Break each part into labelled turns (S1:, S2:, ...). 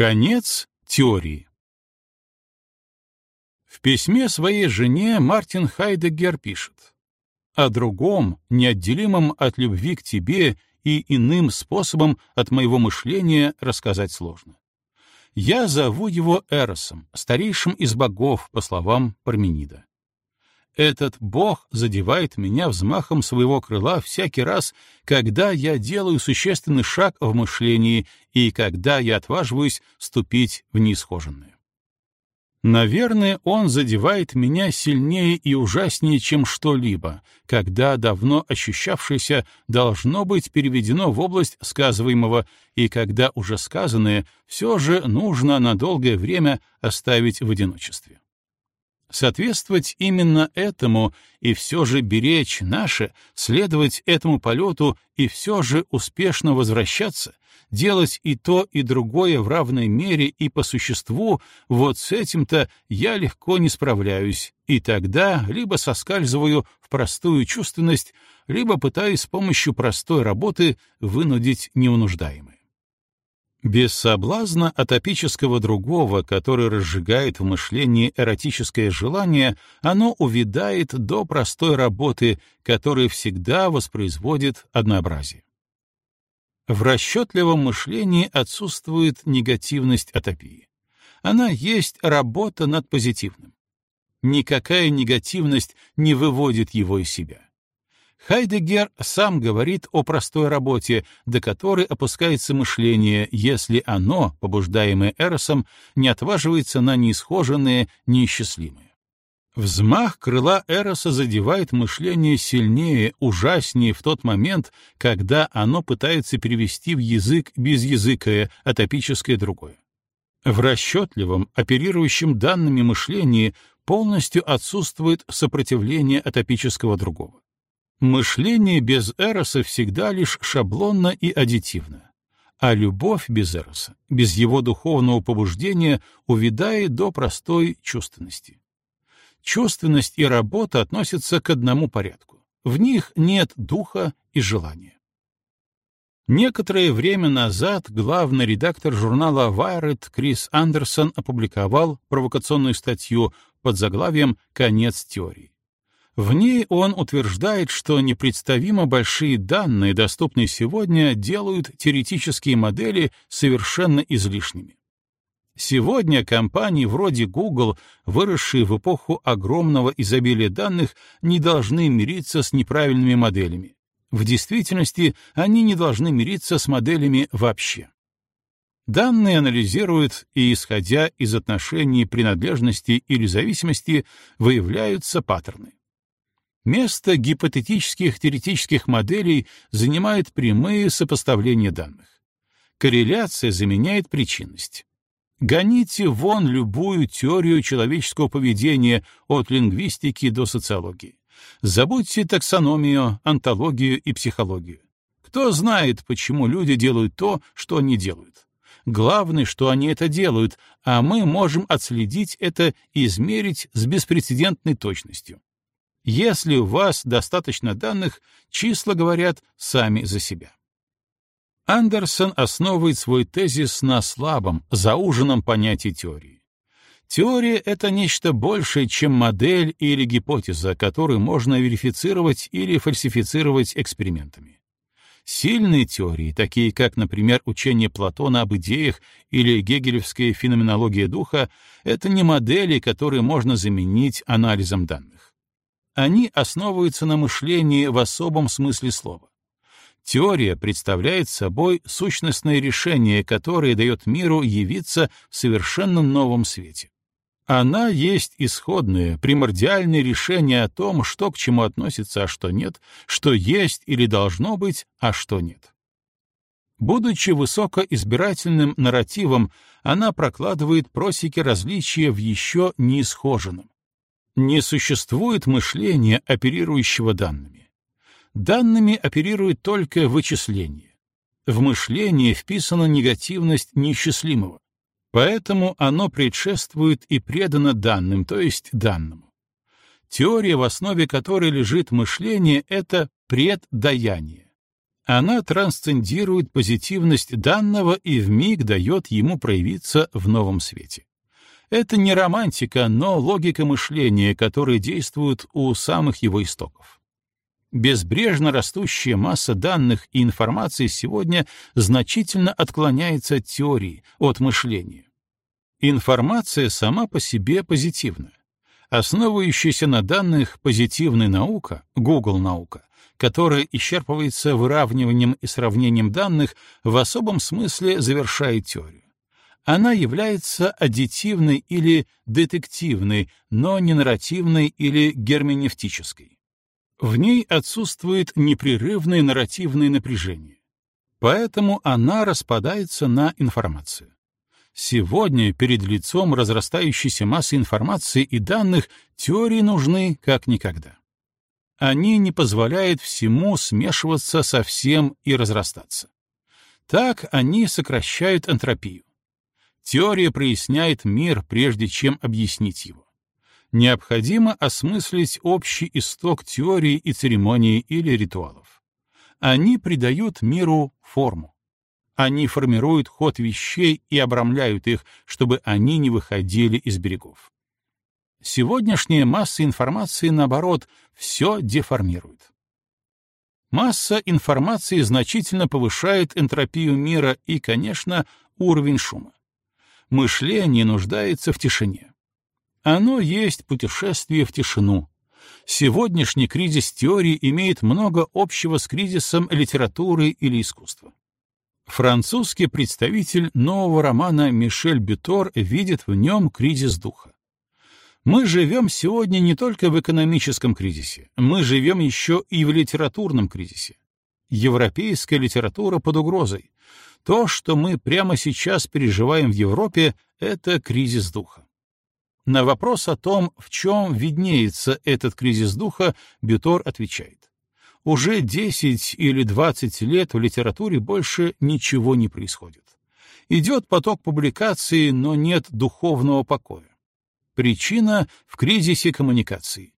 S1: Конец теории. В письме своей жене Мартин Хайдеггер пишет «О другом, неотделимом от любви к тебе и иным способом от моего мышления рассказать сложно. Я зову его Эросом, старейшим из богов, по словам Парменида. Этот бог задевает меня взмахом своего крыла всякий раз, когда я делаю существенный шаг в мышлении и когда я отваживаюсь ступить в неисхоженное. Наверное, он задевает меня сильнее и ужаснее, чем что-либо, когда давно ощущавшееся должно быть переведено в область сказываемого, и когда уже сказанное все же нужно на долгое время оставить в одиночестве. Соответствовать именно этому и все же беречь наше, следовать этому полету и все же успешно возвращаться, делать и то, и другое в равной мере и по существу, вот с этим-то я легко не справляюсь, и тогда либо соскальзываю в простую чувственность, либо пытаюсь с помощью простой работы вынудить неунуждаемое. Без соблазна атопического другого, который разжигает в мышлении эротическое желание, оно увядает до простой работы, которая всегда воспроизводит однообразие. В расчетливом мышлении отсутствует негативность атопии. Она есть работа над позитивным. Никакая негативность не выводит его из себя. Хайдегер сам говорит о простой работе, до которой опускается мышление, если оно, побуждаемое Эросом, не отваживается на неисхоженное, неисчислимое. Взмах крыла Эроса задевает мышление сильнее, ужаснее в тот момент, когда оно пытается перевести в язык безязыкое, атопическое другое. В расчетливом, оперирующем данными мышлении полностью отсутствует сопротивление атопического другого. Мышление без эроса всегда лишь шаблонно и аддитивно, а любовь без эроса, без его духовного побуждения, увядает до простой чувственности. Чувственность и работа относятся к одному порядку. В них нет духа и желания. Некоторое время назад главный редактор журнала Wired Крис Андерсон опубликовал провокационную статью под заглавием «Конец теории». В ней он утверждает, что непредставимо большие данные, доступные сегодня, делают теоретические модели совершенно излишними. Сегодня компании вроде Google, выросшие в эпоху огромного изобилия данных, не должны мириться с неправильными моделями. В действительности они не должны мириться с моделями вообще. Данные анализируют и, исходя из отношений принадлежности или зависимости, выявляются паттерны. Место гипотетических теоретических моделей занимает прямые сопоставления данных. Корреляция заменяет причинность. Гоните вон любую теорию человеческого поведения от лингвистики до социологии. Забудьте таксономию, антологию и психологию. Кто знает, почему люди делают то, что они делают? Главное, что они это делают, а мы можем отследить это и измерить с беспрецедентной точностью. Если у вас достаточно данных, числа говорят сами за себя. Андерсон основывает свой тезис на слабом, зауженном понятии теории. Теория — это нечто большее, чем модель или гипотеза, которую можно верифицировать или фальсифицировать экспериментами. Сильные теории, такие как, например, учение Платона об идеях или гегелевская феноменология духа, это не модели, которые можно заменить анализом данных. Они основываются на мышлении в особом смысле слова. Теория представляет собой сущностное решение, которое дает миру явиться в совершенно новом свете. Она есть исходное, примордиальное решение о том, что к чему относится, а что нет, что есть или должно быть, а что нет. Будучи высокоизбирательным нарративом, она прокладывает просеки различия в еще неисхоженном. Не существует мышления, оперирующего данными. Данными оперирует только вычисление. В мышлении вписана негативность неисчислимого, поэтому оно предшествует и предано данным, то есть данному. Теория, в основе которой лежит мышление, — это преддаяние. Она трансцендирует позитивность данного и вмиг дает ему проявиться в новом свете. Это не романтика, но логика мышления, которая действует у самых его истоков. Безбрежно растущая масса данных и информации сегодня значительно отклоняется от теории, от мышления. Информация сама по себе позитивна. Основывающаяся на данных позитивная наука, Google наука, которая исчерпывается выравниванием и сравнением данных, в особом смысле завершает теорию. Она является аддитивной или детективной, но не нарративной или герменевтической. В ней отсутствует непрерывное нарративное напряжение. Поэтому она распадается на информацию. Сегодня перед лицом разрастающейся массы информации и данных теории нужны как никогда. Они не позволяют всему смешиваться со всем и разрастаться. Так они сокращают энтропию. Теория проясняет мир, прежде чем объяснить его. Необходимо осмыслить общий исток теории и церемонии или ритуалов. Они придают миру форму. Они формируют ход вещей и обрамляют их, чтобы они не выходили из берегов. Сегодняшняя масса информации, наоборот, все деформирует. Масса информации значительно повышает энтропию мира и, конечно, уровень шума. Мышление нуждается в тишине. Оно есть путешествие в тишину. Сегодняшний кризис теории имеет много общего с кризисом литературы или искусства. Французский представитель нового романа Мишель Бютор видит в нем кризис духа. Мы живем сегодня не только в экономическом кризисе, мы живем еще и в литературном кризисе. Европейская литература под угрозой. То, что мы прямо сейчас переживаем в Европе, это кризис духа. На вопрос о том, в чем виднеется этот кризис духа, Бютор отвечает уже 10 или 20 лет в литературе больше ничего не происходит. Идет поток публикаций, но нет духовного покоя. Причина в кризисе коммуникации.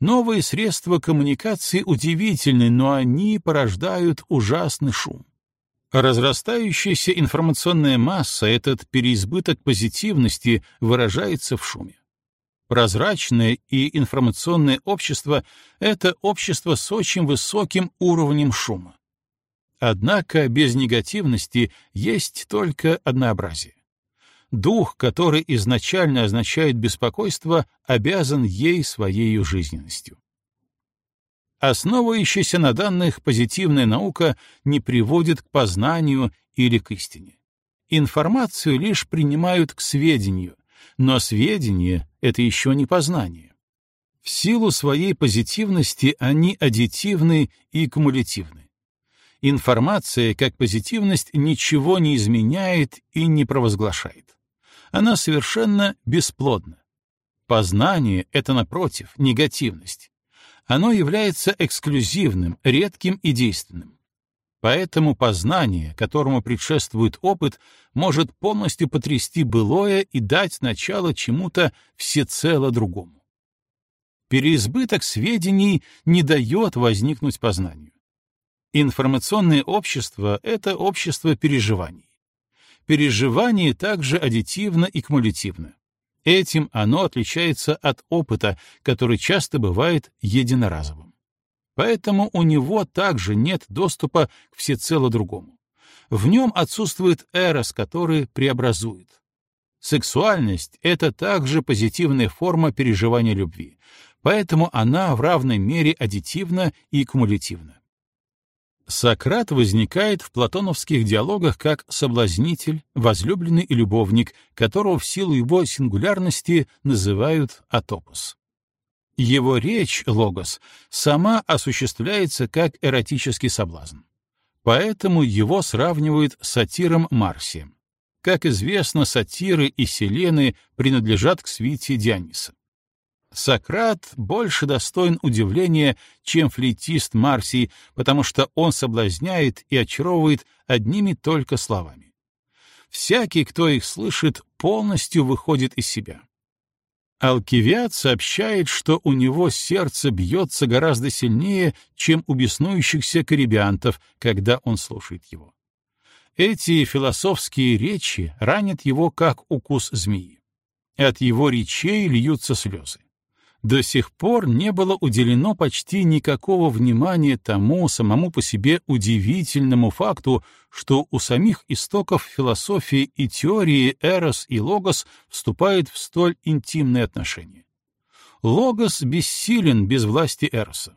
S1: Новые средства коммуникации удивительны, но они порождают ужасный шум. Разрастающаяся информационная масса, этот переизбыток позитивности выражается в шуме. Прозрачное и информационное общество — это общество с очень высоким уровнем шума. Однако без негативности есть только однообразие. Дух, который изначально означает беспокойство, обязан ей своей жизненностью. Основывающаяся на данных позитивная наука не приводит к познанию или к истине. Информацию лишь принимают к сведению, но сведения — это еще не познание. В силу своей позитивности они аддитивны и кумулятивны. Информация, как позитивность, ничего не изменяет и не провозглашает. Она совершенно бесплодна. Познание — это, напротив, негативность. Оно является эксклюзивным, редким и действенным. Поэтому познание, которому предшествует опыт, может полностью потрясти былое и дать начало чему-то всецело другому. Переизбыток сведений не дает возникнуть познанию. Информационное общество — это общество переживаний. Переживание также аддитивно и кумулятивно. Этим оно отличается от опыта, который часто бывает единоразовым. Поэтому у него также нет доступа к всецело другому. В нем отсутствует эрос, который преобразует. Сексуальность — это также позитивная форма переживания любви, поэтому она в равной мере аддитивна и кумулятивна. Сократ возникает в платоновских диалогах как соблазнитель, возлюбленный и любовник, которого в силу его сингулярности называют атопос. Его речь, логос, сама осуществляется как эротический соблазн. Поэтому его сравнивают с сатиром Марсием. Как известно, сатиры и селены принадлежат к свите Диониса. Сократ больше достоин удивления, чем флейтист Марсий, потому что он соблазняет и очаровывает одними только словами. Всякий, кто их слышит, полностью выходит из себя. Алкивиад сообщает, что у него сердце бьется гораздо сильнее, чем у беснующихся карибиантов, когда он слушает его. Эти философские речи ранят его, как укус змеи. От его речей льются слезы до сих пор не было уделено почти никакого внимания тому самому по себе удивительному факту, что у самих истоков философии и теории Эрос и Логос вступают в столь интимные отношения. Логос бессилен без власти Эроса.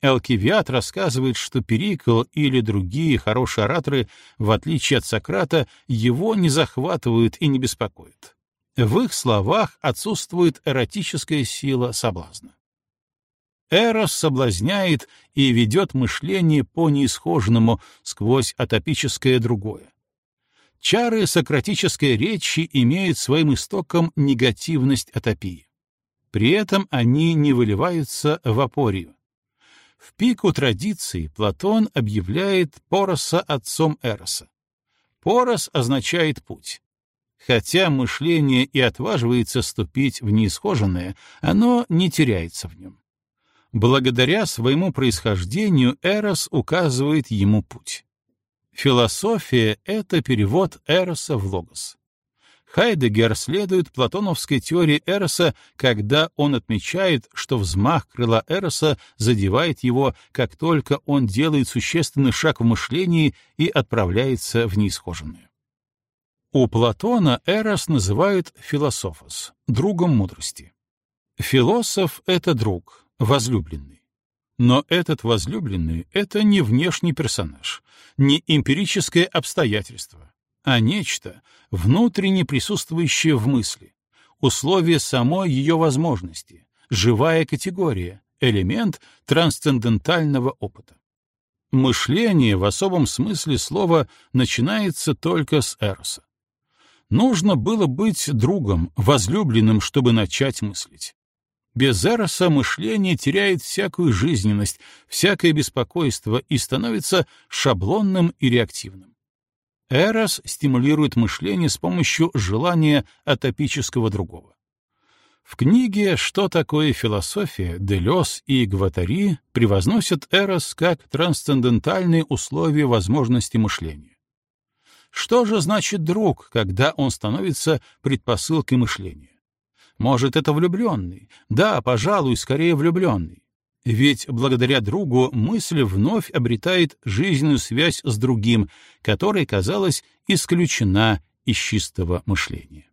S1: Элкивиад рассказывает, что Перикл или другие хорошие ораторы, в отличие от Сократа, его не захватывают и не беспокоят. В их словах отсутствует эротическая сила соблазна. Эрос соблазняет и ведет мышление по неисхоженному сквозь атопическое другое. Чары сократической речи имеют своим истоком негативность атопии. При этом они не выливаются в апорию. В пику традиции Платон объявляет Пороса отцом Эроса. Порос означает путь. Хотя мышление и отваживается ступить в неисхоженное, оно не теряется в нем. Благодаря своему происхождению Эрос указывает ему путь. Философия — это перевод Эроса в логос. Хайдегер следует платоновской теории Эроса, когда он отмечает, что взмах крыла Эроса задевает его, как только он делает существенный шаг в мышлении и отправляется в неисхоженное. У Платона Эрос называют философос, другом мудрости. Философ — это друг, возлюбленный. Но этот возлюбленный — это не внешний персонаж, не эмпирическое обстоятельство, а нечто, внутренне присутствующее в мысли, условие самой ее возможности, живая категория, элемент трансцендентального опыта. Мышление в особом смысле слова начинается только с эроса. Нужно было быть другом, возлюбленным, чтобы начать мыслить. Без Эроса мышление теряет всякую жизненность, всякое беспокойство и становится шаблонным и реактивным. Эрос стимулирует мышление с помощью желания атопического другого. В книге «Что такое философия» Делес и Гватари превозносят Эрос как трансцендентальные условия возможности мышления. Что же значит друг, когда он становится предпосылкой мышления? Может, это влюбленный? Да, пожалуй, скорее влюбленный. Ведь благодаря другу мысль вновь обретает жизненную связь с другим, которая, казалось, исключена из чистого мышления.